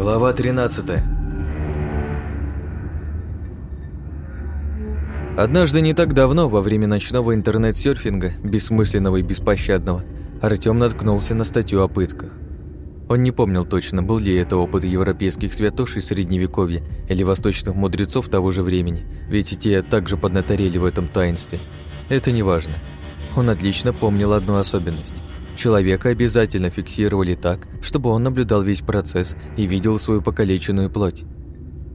Глава 13 Однажды не так давно, во время ночного интернет-серфинга, бессмысленного и беспощадного, Артём наткнулся на статью о пытках. Он не помнил точно, был ли это опыт европейских святошей Средневековья или восточных мудрецов того же времени, ведь и те также поднаторели в этом таинстве. Это не важно. Он отлично помнил одну особенность. Человека обязательно фиксировали так, чтобы он наблюдал весь процесс и видел свою покалеченную плоть.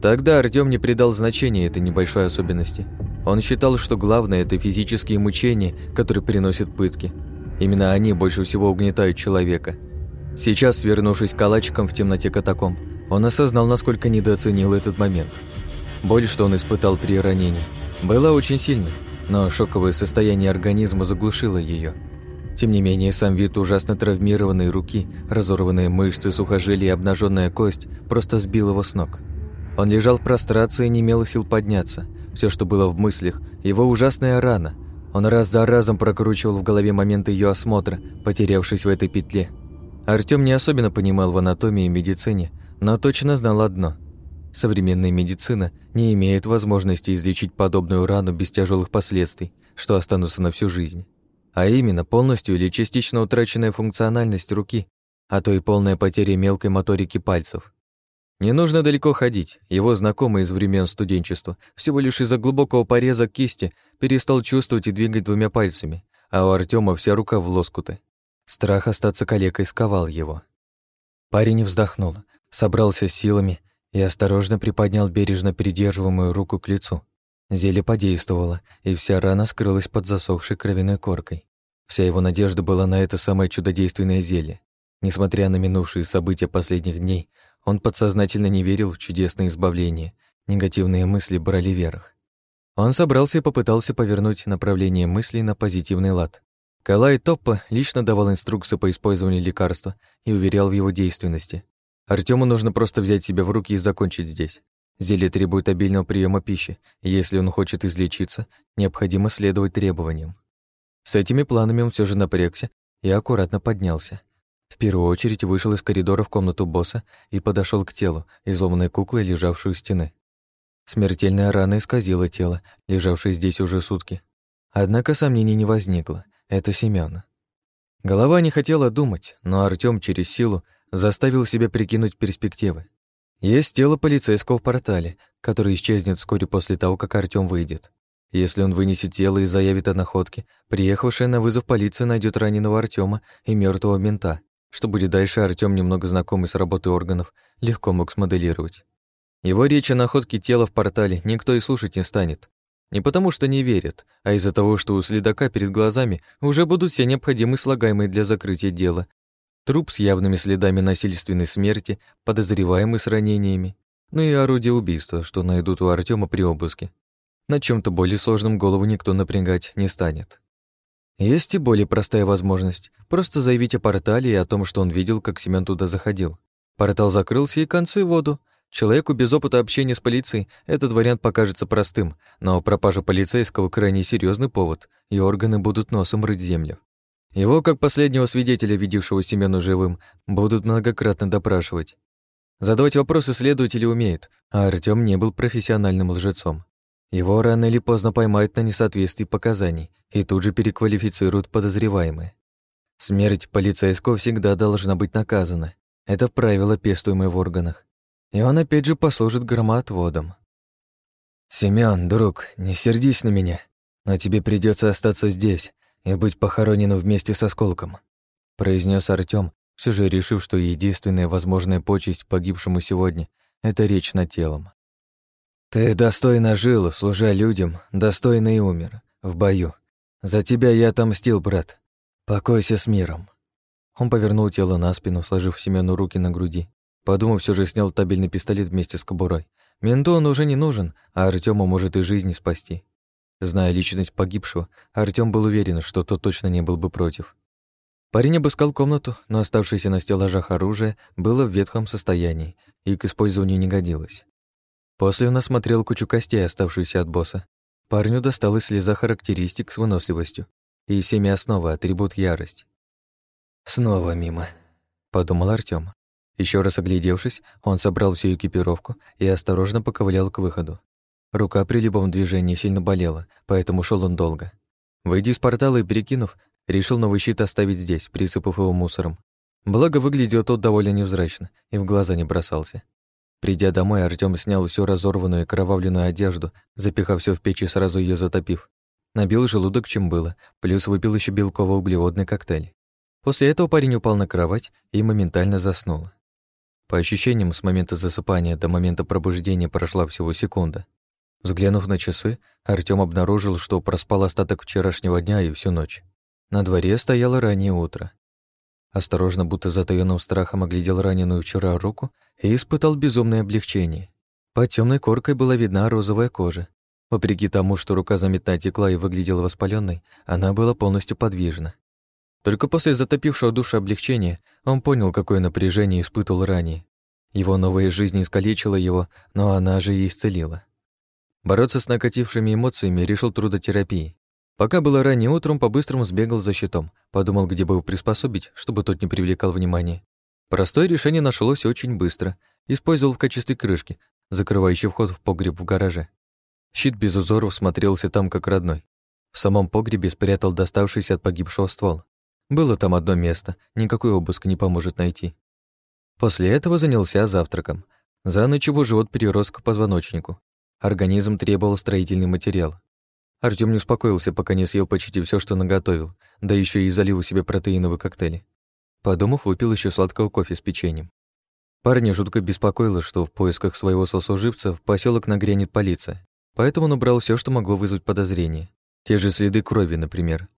Тогда Артём не придал значения этой небольшой особенности. Он считал, что главное – это физические мучения, которые приносят пытки. Именно они больше всего угнетают человека – Сейчас, свернувшись калачиком в темноте катакомб, он осознал, насколько недооценил этот момент. Боль, что он испытал при ранении, была очень сильной, но шоковое состояние организма заглушило ее. Тем не менее, сам вид ужасно травмированной руки, разорванные мышцы, сухожилия и обнаженная кость просто сбил его с ног. Он лежал в прострации и не имел сил подняться. Все, что было в мыслях, его ужасная рана. Он раз за разом прокручивал в голове моменты ее осмотра, потерявшись в этой петле – Артём не особенно понимал в анатомии и медицине, но точно знал одно. Современная медицина не имеет возможности излечить подобную рану без тяжелых последствий, что останутся на всю жизнь. А именно полностью или частично утраченная функциональность руки, а то и полная потеря мелкой моторики пальцев. Не нужно далеко ходить. Его знакомый из времен студенчества всего лишь из-за глубокого пореза кисти перестал чувствовать и двигать двумя пальцами, а у Артема вся рука в лоскуты. Страх остаться калекой сковал его. Парень вздохнул, собрался с силами и осторожно приподнял бережно придерживаемую руку к лицу. Зелье подействовало, и вся рана скрылась под засохшей кровяной коркой. Вся его надежда была на это самое чудодейственное зелье. Несмотря на минувшие события последних дней, он подсознательно не верил в чудесное избавление. Негативные мысли брали верх. Он собрался и попытался повернуть направление мыслей на позитивный лад. Калай Топпа лично давал инструкции по использованию лекарства и уверял в его действенности. Артему нужно просто взять себя в руки и закончить здесь. Зелье требует обильного приема пищи, и если он хочет излечиться, необходимо следовать требованиям. С этими планами он все же напрягся и аккуратно поднялся. В первую очередь вышел из коридора в комнату босса и подошел к телу, изломанной куклой, лежавшей у стены. Смертельная рана исказила тело, лежавшее здесь уже сутки. Однако сомнений не возникло — это Семён. Голова не хотела думать, но Артём через силу заставил себя прикинуть перспективы. Есть тело полицейского в портале, который исчезнет вскоре после того, как Артём выйдет. Если он вынесет тело и заявит о находке, приехавшая на вызов полиция найдет раненого Артёма и мертвого мента. Что будет дальше, Артём, немного знакомый с работой органов, легко мог смоделировать. Его речь о находке тела в портале никто и слушать не станет. Не потому что не верят, а из-за того, что у следака перед глазами уже будут все необходимые слагаемые для закрытия дела. Труп с явными следами насильственной смерти, подозреваемый с ранениями, ну и орудие убийства, что найдут у Артема при обыске. На чем то более сложном голову никто напрягать не станет. Есть и более простая возможность — просто заявить о портале и о том, что он видел, как Семён туда заходил. Портал закрылся, и концы в воду. Человеку без опыта общения с полицией этот вариант покажется простым, но пропажа полицейского крайне серьезный повод, и органы будут носом рыть землю. Его, как последнего свидетеля, видевшего Семену живым, будут многократно допрашивать. Задавать вопросы следователи умеют, а Артём не был профессиональным лжецом. Его рано или поздно поймают на несоответствии показаний и тут же переквалифицируют подозреваемые. Смерть полицейского всегда должна быть наказана. Это правило, пестуемое в органах и он опять же послужит громоотводом. «Семён, друг, не сердись на меня, но тебе придется остаться здесь и быть похороненным вместе с осколком», произнес Артём, все же решив, что единственная возможная почесть погибшему сегодня — это речь над телом. «Ты достойно жил, служа людям, достойно и умер, в бою. За тебя я отомстил, брат. Покойся с миром». Он повернул тело на спину, сложив Семену руки на груди, Подумав, все же снял табельный пистолет вместе с кобурой. Менту он уже не нужен, а Артему может и жизни спасти. Зная личность погибшего, Артём был уверен, что тот точно не был бы против. Парень обыскал комнату, но оставшееся на стеллажах оружие было в ветхом состоянии и к использованию не годилось. После он осмотрел кучу костей, оставшуюся от босса. Парню досталась слеза характеристик с выносливостью и семя основа, атрибут ярость. «Снова мимо», — подумал Артём. Еще раз оглядевшись, он собрал всю экипировку и осторожно поковылял к выходу. Рука при любом движении сильно болела, поэтому шел он долго. Выйдя из портала и перекинув, решил новый щит оставить здесь, присыпав его мусором. Благо, выглядел тот довольно невзрачно и в глаза не бросался. Придя домой, Артём снял всю разорванную и кровавленную одежду, запихав все в печь и сразу ее затопив. Набил желудок, чем было, плюс выпил еще белково-углеводный коктейль. После этого парень упал на кровать и моментально заснул. По ощущениям, с момента засыпания до момента пробуждения прошла всего секунда. Взглянув на часы, Артём обнаружил, что проспал остаток вчерашнего дня и всю ночь. На дворе стояло раннее утро. Осторожно, будто затаённым страхом оглядел раненую вчера руку и испытал безумное облегчение. Под темной коркой была видна розовая кожа. Вопреки тому, что рука заметно текла и выглядела воспаленной, она была полностью подвижна. Только после затопившего душу облегчения он понял, какое напряжение испытывал ранее. Его новая жизнь искалечила его, но она же и исцелила. Бороться с накатившими эмоциями решил трудотерапией. Пока было раннее утром, по-быстрому сбегал за щитом, подумал, где бы его приспособить, чтобы тот не привлекал внимания. Простое решение нашлось очень быстро. Использовал в качестве крышки, закрывающей вход в погреб в гараже. Щит без узоров смотрелся там как родной. В самом погребе спрятал доставшийся от погибшего ствол. Было там одно место, никакой обыск не поможет найти. После этого занялся завтраком. За ночь его живот перерос к позвоночнику. Организм требовал строительный материал. Артём не успокоился, пока не съел почти все, что наготовил, да еще и залил у себя протеиновый коктейль. Подумав, выпил еще сладкого кофе с печеньем. Парня жутко беспокоило, что в поисках своего сослуживца в поселок нагрянет полиция, поэтому набрал все, что могло вызвать подозрение. Те же следы крови, например.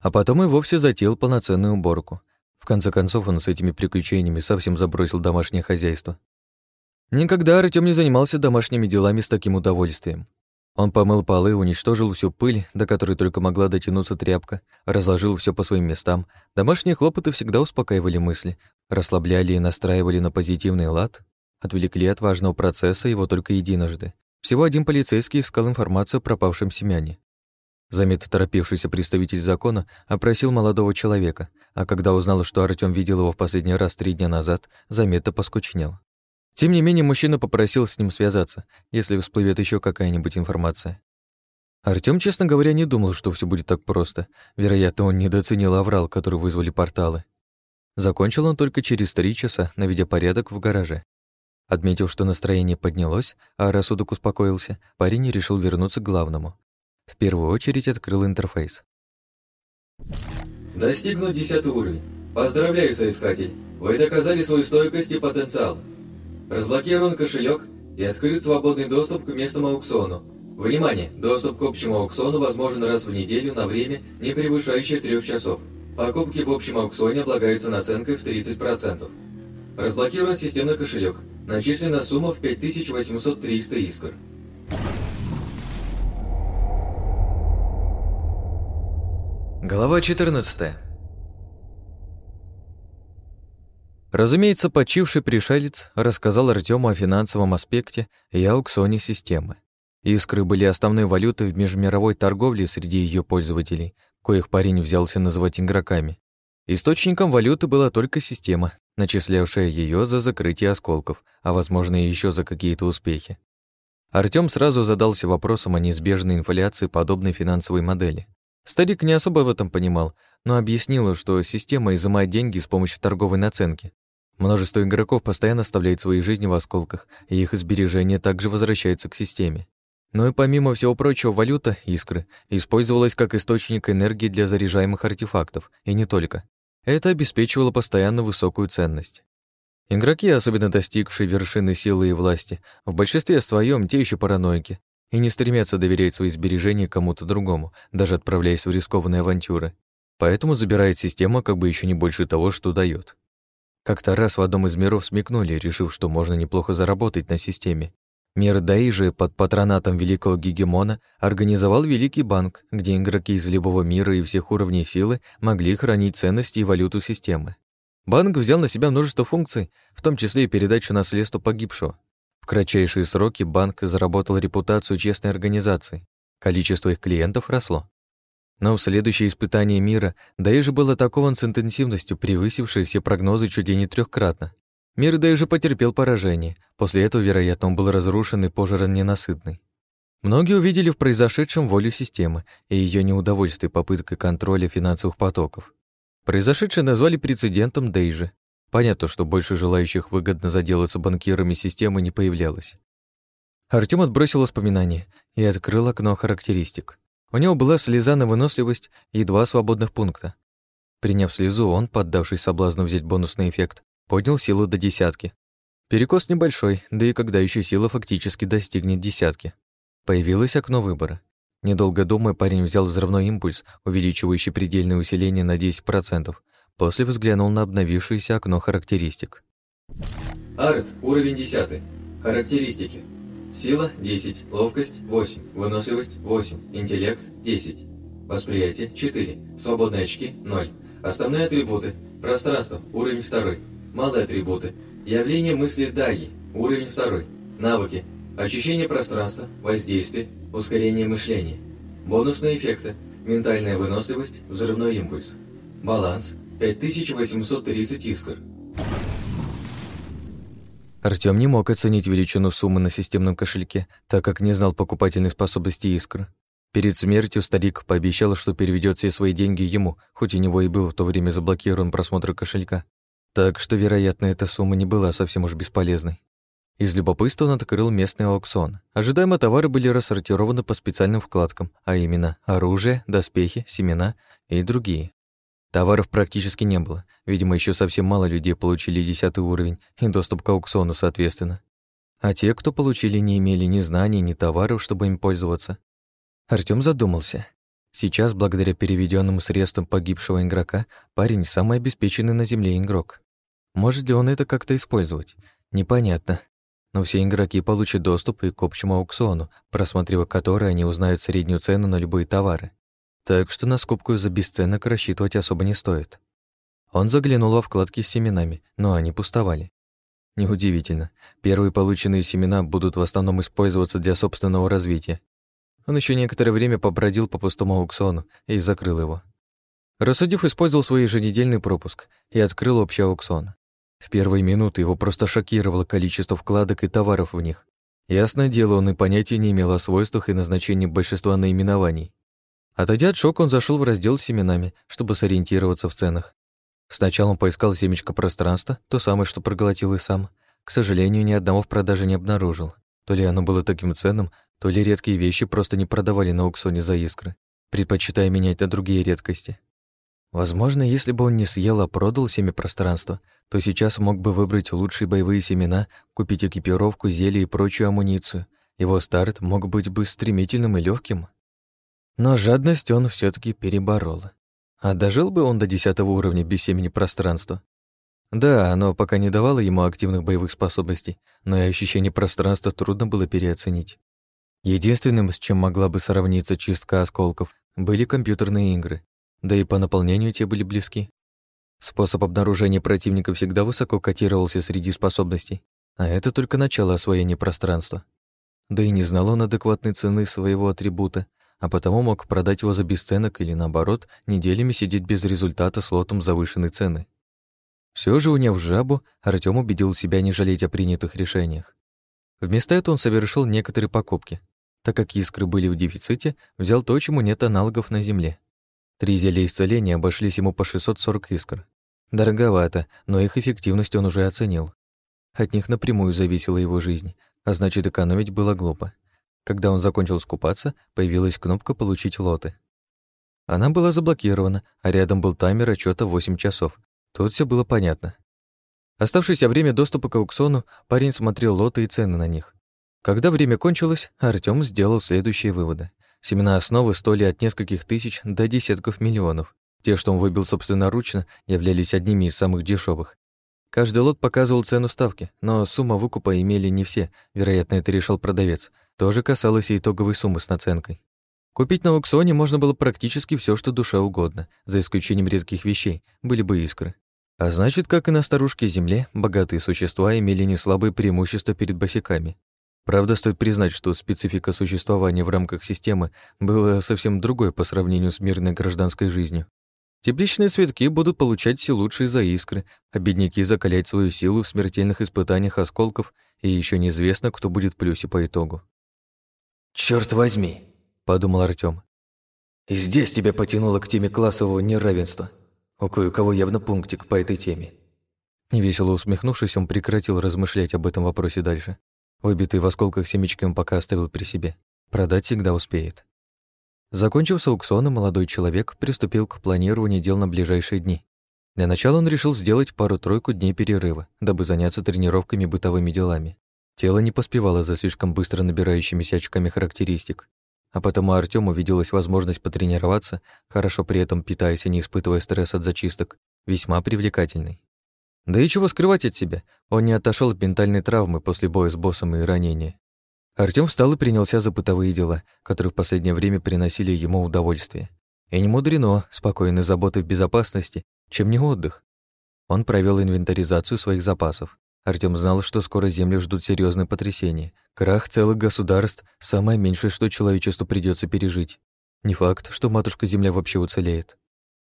А потом и вовсе затеял полноценную уборку. В конце концов, он с этими приключениями совсем забросил домашнее хозяйство. Никогда Артём не занимался домашними делами с таким удовольствием. Он помыл полы, уничтожил всю пыль, до которой только могла дотянуться тряпка, разложил все по своим местам. Домашние хлопоты всегда успокаивали мысли, расслабляли и настраивали на позитивный лад, отвлекли от важного процесса его только единожды. Всего один полицейский искал информацию о пропавшем семяне. Заметно торопившийся представитель закона опросил молодого человека, а когда узнал, что Артём видел его в последний раз три дня назад, заметно поскучнел. Тем не менее, мужчина попросил с ним связаться, если всплывет еще какая-нибудь информация. Артём, честно говоря, не думал, что все будет так просто. Вероятно, он недооценил аврал, который вызвали порталы. Закончил он только через три часа, наведя порядок в гараже. Отметив, что настроение поднялось, а рассудок успокоился, парень решил вернуться к главному. В первую очередь открыл интерфейс. Достигнут десятый уровень. Поздравляю, соискатель. Вы доказали свою стойкость и потенциал. Разблокирован кошелек и открыт свободный доступ к местному аукциону. Внимание! Доступ к общему аукциону возможен раз в неделю на время, не превышающее трех часов. Покупки в общем аукционе облагаются наценкой в 30%. Разблокирован системный кошелек. Начислена сумма в 5800-300 искр. Глава 14 Разумеется, почивший пришелец рассказал Артему о финансовом аспекте и аукционе системы. Искры были основной валютой в межмировой торговле среди ее пользователей, коих парень взялся называть игроками. Источником валюты была только система, начислявшая ее за закрытие осколков, а возможно еще за какие-то успехи. Артём сразу задался вопросом о неизбежной инфляции подобной финансовой модели. Старик не особо в этом понимал, но объяснил, что система изымает деньги с помощью торговой наценки. Множество игроков постоянно оставляет свои жизни в осколках, и их сбережения также возвращаются к системе. Но и помимо всего прочего, валюта, искры, использовалась как источник энергии для заряжаемых артефактов, и не только. Это обеспечивало постоянно высокую ценность. Игроки, особенно достигшие вершины силы и власти, в большинстве своем те еще параноики, и не стремятся доверять свои сбережения кому-то другому, даже отправляясь в рискованные авантюры. Поэтому забирает система как бы еще не больше того, что дает. Как-то раз в одном из миров смекнули, решив, что можно неплохо заработать на системе. Мир Даижи под патронатом великого гегемона организовал Великий банк, где игроки из любого мира и всех уровней силы могли хранить ценности и валюту системы. Банк взял на себя множество функций, в том числе и передачу наследства погибшего. В кратчайшие сроки банк заработал репутацию честной организации. Количество их клиентов росло. Но следующее испытание мира Даижи был атакован с интенсивностью, превысившей все прогнозы чуть ли не трехкратно. Мир даже потерпел поражение. После этого, вероятно, он был разрушен и пожран ненасытный. Многие увидели в произошедшем волю системы и ее неудовольствие попыткой контроля финансовых потоков. Произошедшее назвали прецедентом Дейжи. Понятно, что больше желающих выгодно заделаться банкирами системы не появлялось. Артём отбросил воспоминания и открыл окно характеристик. У него была слеза на выносливость и два свободных пункта. Приняв слезу, он, поддавшись соблазну взять бонусный эффект, поднял силу до десятки. Перекос небольшой, да и когда еще сила фактически достигнет десятки. Появилось окно выбора. Недолго думая, парень взял взрывной импульс, увеличивающий предельное усиление на 10%, после взглянул на обновившееся окно характеристик. Арт, уровень 10. Характеристики. Сила – 10, ловкость – 8, выносливость – 8, интеллект – 10. Восприятие – 4, свободные очки – 0. Основные атрибуты. Пространство – уровень 2. Малые атрибуты. Явление мысли Даи – уровень 2. Навыки Очищение пространства, воздействие, ускорение мышления. Бонусные эффекты. Ментальная выносливость, взрывной импульс. Баланс 5830 искр. Артём не мог оценить величину суммы на системном кошельке, так как не знал покупательной способности искр. Перед смертью старик пообещал, что переведет все свои деньги ему, хоть у него и был в то время заблокирован просмотр кошелька. Так что, вероятно, эта сумма не была совсем уж бесполезной. Из любопытства он открыл местный аукцион. Ожидаемо товары были рассортированы по специальным вкладкам, а именно оружие, доспехи, семена и другие. Товаров практически не было. Видимо, еще совсем мало людей получили десятый уровень и доступ к аукциону, соответственно. А те, кто получили, не имели ни знаний, ни товаров, чтобы им пользоваться. Артём задумался. Сейчас, благодаря переведенным средствам погибшего игрока, парень самый обеспеченный на Земле игрок. Может ли он это как-то использовать? Непонятно но все игроки получат доступ и к общему аукциону, просматривая который они узнают среднюю цену на любые товары. Так что на скупку за бесценок рассчитывать особо не стоит. Он заглянул во вкладки с семенами, но они пустовали. Неудивительно. Первые полученные семена будут в основном использоваться для собственного развития. Он еще некоторое время побродил по пустому аукциону и закрыл его. Рассудив, использовал свой еженедельный пропуск и открыл общий аукцион. В первые минуты его просто шокировало количество вкладок и товаров в них. Ясное дело, он и понятия не имел о свойствах и назначении большинства наименований. Отойдя от шока, он зашел в раздел с семенами, чтобы сориентироваться в ценах. Сначала он поискал семечко пространства, то самое, что проглотил и сам. К сожалению, ни одного в продаже не обнаружил. То ли оно было таким ценным, то ли редкие вещи просто не продавали на аукционе за искры, предпочитая менять на другие редкости. Возможно, если бы он не съел, а продал семя пространства, то сейчас мог бы выбрать лучшие боевые семена, купить экипировку, зелье и прочую амуницию. Его старт мог быть бы стремительным и легким. Но жадность он все таки переборол. А дожил бы он до десятого уровня без семени пространства. Да, оно пока не давало ему активных боевых способностей, но и ощущение пространства трудно было переоценить. Единственным, с чем могла бы сравниться чистка осколков, были компьютерные игры, да и по наполнению те были близки. Способ обнаружения противника всегда высоко котировался среди способностей, а это только начало освоения пространства. Да и не знал он адекватной цены своего атрибута, а потому мог продать его за бесценок или, наоборот, неделями сидеть без результата с лотом завышенной цены. Все же, уняв жабу, Артём убедил себя не жалеть о принятых решениях. Вместо этого он совершил некоторые покупки. Так как искры были в дефиците, взял то, чему нет аналогов на Земле. Три зелья исцеления обошлись ему по 640 искр. Дороговато, но их эффективность он уже оценил. От них напрямую зависела его жизнь, а значит, экономить было глупо. Когда он закончил скупаться, появилась кнопка «Получить лоты». Она была заблокирована, а рядом был таймер отчета 8 часов. Тут все было понятно. Оставшееся время доступа к аукциону парень смотрел лоты и цены на них. Когда время кончилось, Артём сделал следующие выводы. Семена основы стоили от нескольких тысяч до десятков миллионов. Те, что он выбил собственноручно, являлись одними из самых дешевых. Каждый лот показывал цену ставки, но сумма выкупа имели не все, вероятно, это решил продавец. Тоже касалось и итоговой суммы с наценкой. Купить на аукционе можно было практически все, что душа угодно, за исключением редких вещей, были бы искры. А значит, как и на старушке Земле, богатые существа имели неслабые преимущества перед босиками. Правда, стоит признать, что специфика существования в рамках системы была совсем другой по сравнению с мирной гражданской жизнью. Тепличные цветки будут получать все лучшие за искры, а бедняки закалять свою силу в смертельных испытаниях осколков, и еще неизвестно, кто будет в плюсе по итогу. Черт возьми!» — подумал Артём. «И здесь тебя потянуло к теме классового неравенства. У кое-кого явно пунктик по этой теме». Невесело усмехнувшись, он прекратил размышлять об этом вопросе дальше. Выбитый в осколках семечки он пока оставил при себе. Продать всегда успеет. Закончив с аукционом, молодой человек приступил к планированию дел на ближайшие дни. Для начала он решил сделать пару-тройку дней перерыва, дабы заняться тренировками бытовыми делами. Тело не поспевало за слишком быстро набирающимися очками характеристик, а потому Артему виделась возможность потренироваться, хорошо при этом питаясь и не испытывая стресс от зачисток, весьма привлекательной. Да и чего скрывать от себя, он не отошел от ментальной травмы после боя с боссом и ранения. Артём встал и принялся за бытовые дела, которые в последнее время приносили ему удовольствие. И не мудрено, спокойной заботы в безопасности, чем не отдых. Он провел инвентаризацию своих запасов. Артём знал, что скоро Землю ждут серьезные потрясения. Крах целых государств – самое меньшее, что человечеству придется пережить. Не факт, что матушка Земля вообще уцелеет.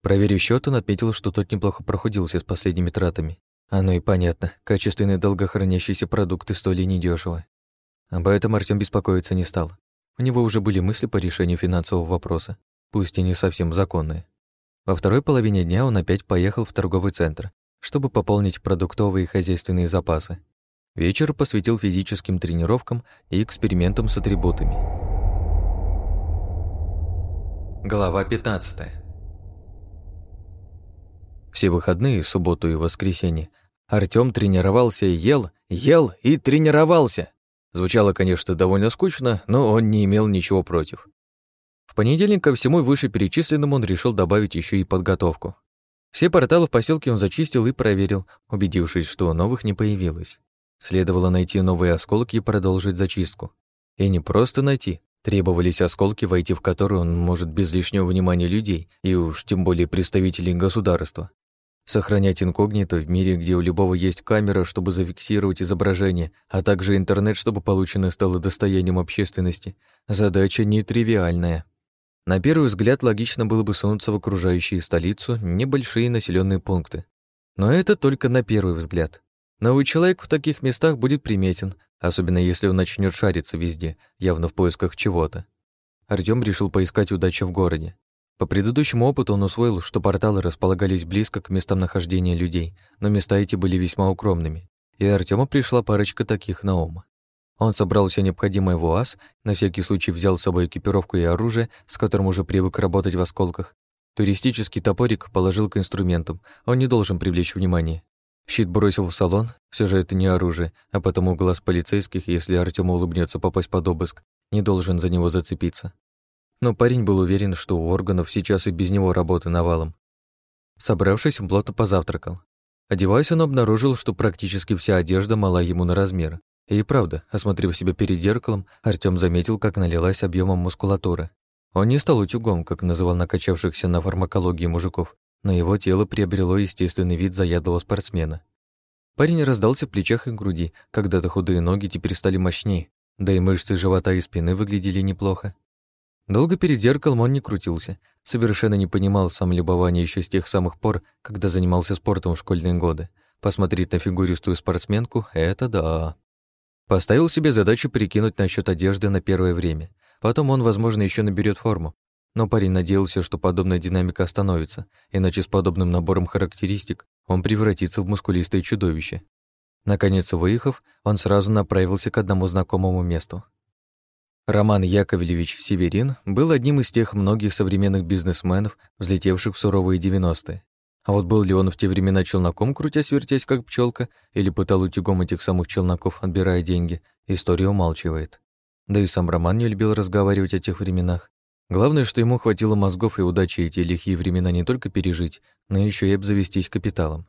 Проверив счет, он отметил, что тот неплохо проходился с последними тратами. Оно и понятно, качественные долгохранящиеся продукты стоили недешево. Об этом Артём беспокоиться не стал. У него уже были мысли по решению финансового вопроса, пусть и не совсем законные. Во второй половине дня он опять поехал в торговый центр, чтобы пополнить продуктовые и хозяйственные запасы. Вечер посвятил физическим тренировкам и экспериментам с атрибутами. Глава 15 Все выходные, субботу и воскресенье, Артём тренировался и ел, ел и тренировался. Звучало, конечно, довольно скучно, но он не имел ничего против. В понедельник ко всему вышеперечисленному он решил добавить еще и подготовку. Все порталы в поселке он зачистил и проверил, убедившись, что новых не появилось. Следовало найти новые осколки и продолжить зачистку. И не просто найти, требовались осколки, войти в которые он может без лишнего внимания людей и уж тем более представителей государства. Сохранять инкогнито в мире, где у любого есть камера, чтобы зафиксировать изображение, а также интернет, чтобы полученное стало достоянием общественности, задача нетривиальная. На первый взгляд логично было бы сунуться в окружающие столицу небольшие населенные пункты. Но это только на первый взгляд. Новый человек в таких местах будет приметен, особенно если он начнет шариться везде, явно в поисках чего-то. Артём решил поискать удачи в городе. По предыдущему опыту он усвоил, что порталы располагались близко к местам нахождения людей, но места эти были весьма укромными, и Артему пришла парочка таких на ум. Он собрал все необходимое в УАЗ, на всякий случай взял с собой экипировку и оружие, с которым уже привык работать в осколках. Туристический топорик положил к инструментам, он не должен привлечь внимание. Щит бросил в салон, все же это не оружие, а потому глаз полицейских, если Артему улыбнется попасть под обыск, не должен за него зацепиться но парень был уверен, что у органов сейчас и без него работы навалом. Собравшись, он плотно позавтракал. Одеваясь, он обнаружил, что практически вся одежда мала ему на размер. И правда, осмотрев себя перед зеркалом, Артём заметил, как налилась объемом мускулатура. Он не стал утюгом, как называл накачавшихся на фармакологии мужиков, но его тело приобрело естественный вид заядлого спортсмена. Парень раздался в плечах и груди, когда-то худые ноги теперь стали мощнее, да и мышцы живота и спины выглядели неплохо. Долго перед зеркалом он не крутился, совершенно не понимал самолюбования еще с тех самых пор, когда занимался спортом в школьные годы. Посмотреть на фигуристую спортсменку — это да. Поставил себе задачу перекинуть насчет одежды на первое время. Потом он, возможно, еще наберет форму. Но парень надеялся, что подобная динамика остановится, иначе с подобным набором характеристик он превратится в мускулистое чудовище. Наконец, выехав, он сразу направился к одному знакомому месту. Роман Яковлевич Северин был одним из тех многих современных бизнесменов, взлетевших в суровые 90-е. А вот был ли он в те времена челноком, крутясь-вертясь, как пчелка, или пытал утюгом этих самых челноков, отбирая деньги, история умалчивает. Да и сам Роман не любил разговаривать о тех временах. Главное, что ему хватило мозгов и удачи эти лихие времена не только пережить, но еще и обзавестись капиталом.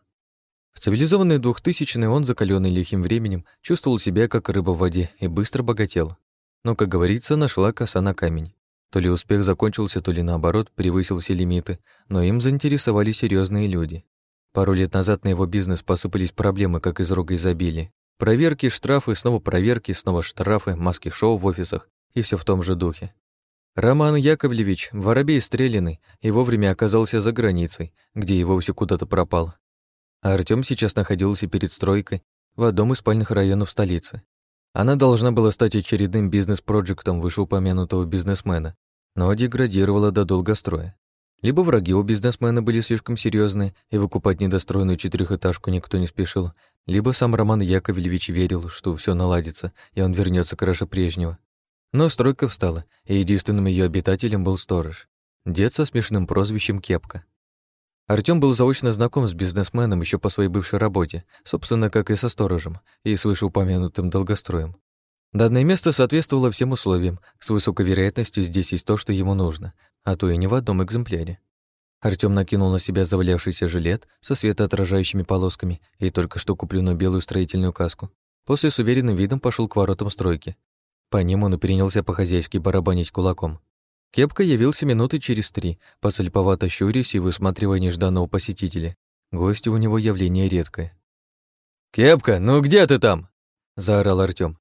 В цивилизованные двухтысячные он, закаленный лихим временем, чувствовал себя как рыба в воде и быстро богател. Но, как говорится, нашла коса на камень. То ли успех закончился, то ли наоборот превысил все лимиты, но им заинтересовали серьезные люди. Пару лет назад на его бизнес посыпались проблемы, как из рога изобилия. Проверки, штрафы, снова проверки, снова штрафы, маски-шоу в офисах и все в том же духе. Роман Яковлевич, воробей стреляный, и вовремя оказался за границей, где и вовсе куда-то пропал. А Артём сейчас находился перед стройкой в одном из спальных районов столицы. Она должна была стать очередным бизнес-проектом вышеупомянутого бизнесмена, но деградировала до долгостроя. Либо враги у бизнесмена были слишком серьезные, и выкупать недостроенную четырехэтажку никто не спешил, либо сам Роман Яковлевич верил, что все наладится, и он вернется краше прежнего. Но стройка встала, и единственным ее обитателем был сторож. Дед со смешным прозвищем Кепка. Артём был заочно знаком с бизнесменом еще по своей бывшей работе, собственно, как и со сторожем, и с вышеупомянутым долгостроем. Данное место соответствовало всем условиям, с высокой вероятностью здесь есть то, что ему нужно, а то и не в одном экземпляре. Артём накинул на себя завалявшийся жилет со светоотражающими полосками и только что купленную белую строительную каску. После с уверенным видом пошел к воротам стройки, по ним он и принялся по-хозяйски барабанить кулаком. Кепка явился минуты через три, подслеповато щурясь и высматривая нежданного посетителя. Гости у него явление редкое. «Кепка, ну где ты там?» — заорал Артём.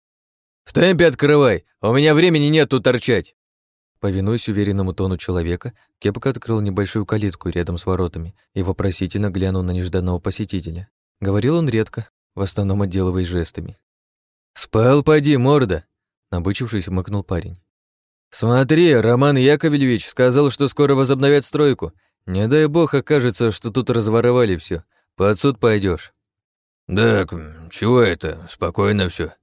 «В темпе открывай, у меня времени нет тут торчать!» Повинуясь уверенному тону человека, Кепка открыл небольшую калитку рядом с воротами и вопросительно глянул на нежданного посетителя. Говорил он редко, в основном отделываясь жестами. «Спал, поди, морда!» Набычившись, мыкнул парень. «Смотри, Роман Яковлевич сказал, что скоро возобновят стройку. Не дай бог окажется, что тут разворовали все. Под суд пойдешь. «Так, чего это? Спокойно все,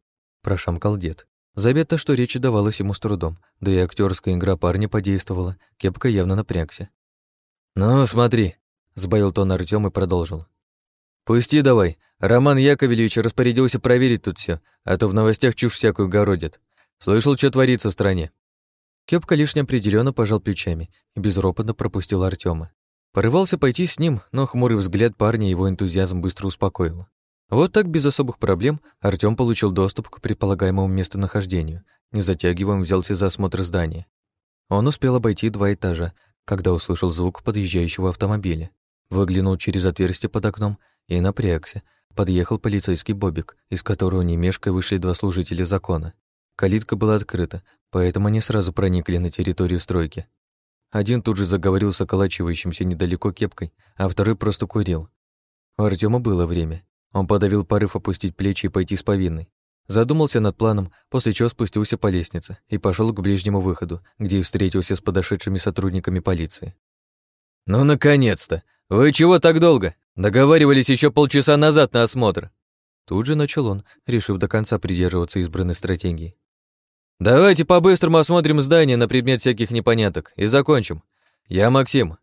прошамкал дед. Заметно, что речь давалась ему с трудом, да и актерская игра парня подействовала, кепка явно напрягся. «Ну, смотри», — сбавил тон Артём и продолжил. «Пусти давай. Роман Яковлевич распорядился проверить тут все, а то в новостях чушь всякую городят. Слышал, что творится в стране?» Кепка лишь неопределенно пожал плечами и безропотно пропустил Артема. Порывался пойти с ним, но хмурый взгляд парня его энтузиазм быстро успокоил. Вот так, без особых проблем, Артём получил доступ к предполагаемому местонахождению, не затягиваем взялся за осмотр здания. Он успел обойти два этажа, когда услышал звук подъезжающего автомобиля. Выглянул через отверстие под окном и напрягся. Подъехал полицейский Бобик, из которого не мешкой вышли два служителя закона. Калитка была открыта, поэтому они сразу проникли на территорию стройки. Один тут же заговорил с околачивающимся недалеко кепкой, а второй просто курил. У Артема было время. Он подавил порыв опустить плечи и пойти с повинной. Задумался над планом, после чего спустился по лестнице и пошел к ближнему выходу, где и встретился с подошедшими сотрудниками полиции. «Ну, наконец-то! Вы чего так долго? Договаривались еще полчаса назад на осмотр!» Тут же начал он, решив до конца придерживаться избранной стратегии. «Давайте по-быстрому осмотрим здание на предмет всяких непоняток и закончим. Я Максим».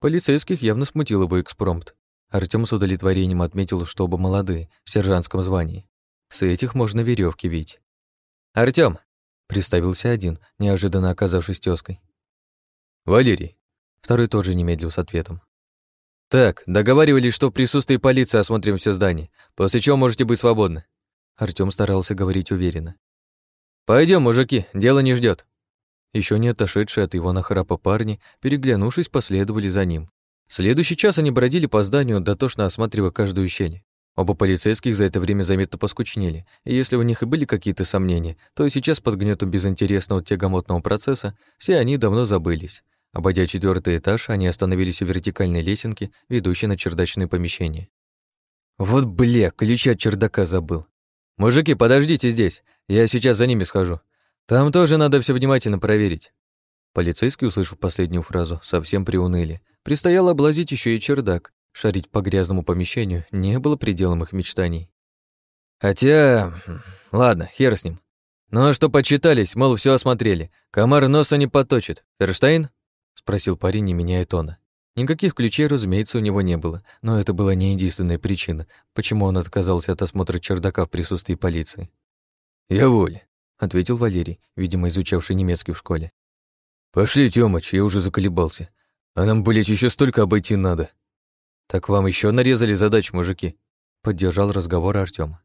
Полицейских явно смутил его экспромт. Артём с удовлетворением отметил, что оба молодые, в сержантском звании. С этих можно веревки вить. «Артём!» — представился один, неожиданно оказавшись тёзкой. «Валерий!» Второй тоже не медлил с ответом. «Так, договаривались, что в присутствии полиции осмотрим все здание, после чего можете быть свободны». Артём старался говорить уверенно. Пойдем, мужики, дело не ждет. Еще не отошедшие от его нахрапа парни, переглянувшись, последовали за ним. Следующий час они бродили по зданию, дотошно осматривая каждую щель. Оба полицейских за это время заметно поскучнели, и если у них и были какие-то сомнения, то сейчас под гнетом безинтересного тягомотного процесса все они давно забылись. Обойдя четвертый этаж, они остановились у вертикальной лесенки, ведущей на чердачные помещения. «Вот бля, ключи от чердака забыл. Мужики, подождите здесь, я сейчас за ними схожу. Там тоже надо все внимательно проверить». Полицейские, услышав последнюю фразу, совсем приуныли. Предстояло облазить еще и чердак. Шарить по грязному помещению не было пределом их мечтаний. Хотя... Ладно, хер с ним. Ну а что почитались, мол, все осмотрели. Комар носа не поточит. Ферштейн? Спросил парень, не меняя тона. Никаких ключей, разумеется, у него не было, но это была не единственная причина, почему он отказался от осмотра чердака в присутствии полиции. «Я воль», — ответил Валерий, видимо, изучавший немецкий в школе. «Пошли, Тёмыч, я уже заколебался. А нам, блядь, еще столько обойти надо». «Так вам еще нарезали задач, мужики», — поддержал разговор Артём.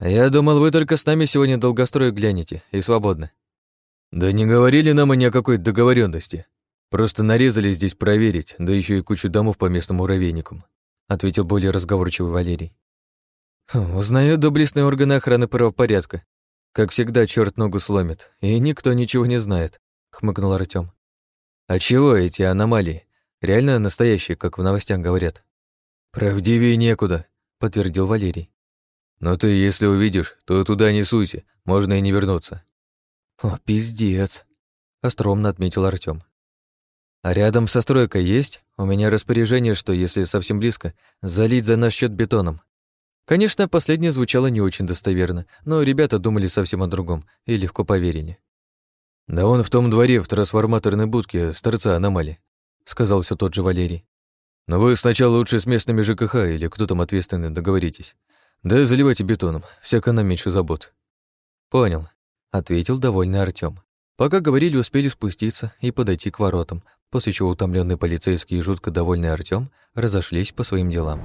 «Я думал, вы только с нами сегодня долгострой глянете и свободны». «Да не говорили нам они о какой договоренности. Просто нарезали здесь проверить, да еще и кучу домов по местным муравейникам», — ответил более разговорчивый Валерий. «Хм, «Узнаю доблестные органы охраны правопорядка. Как всегда, черт ногу сломит, и никто ничего не знает. хмыкнул Артём. «А чего эти аномалии? Реально настоящие, как в новостях говорят?» «Правдивее некуда», — подтвердил Валерий. «Но ты, если увидишь, то туда не суйся, можно и не вернуться». «О, пиздец», — остромно отметил Артём. «А рядом со стройкой есть? У меня распоряжение, что, если совсем близко, залить за наш счет бетоном. Конечно, последнее звучало не очень достоверно, но ребята думали совсем о другом и легко поверили. «Да он в том дворе, в трансформаторной будке, с торца аномалии», — сказал все тот же Валерий. «Но вы сначала лучше с местными ЖКХ или кто там ответственный договоритесь. Да заливайте бетоном, всяко нам меньше забот». «Понял», — ответил довольный Артём. Пока говорили, успели спуститься и подойти к воротам, после чего утомленный полицейский и жутко довольный Артём разошлись по своим делам.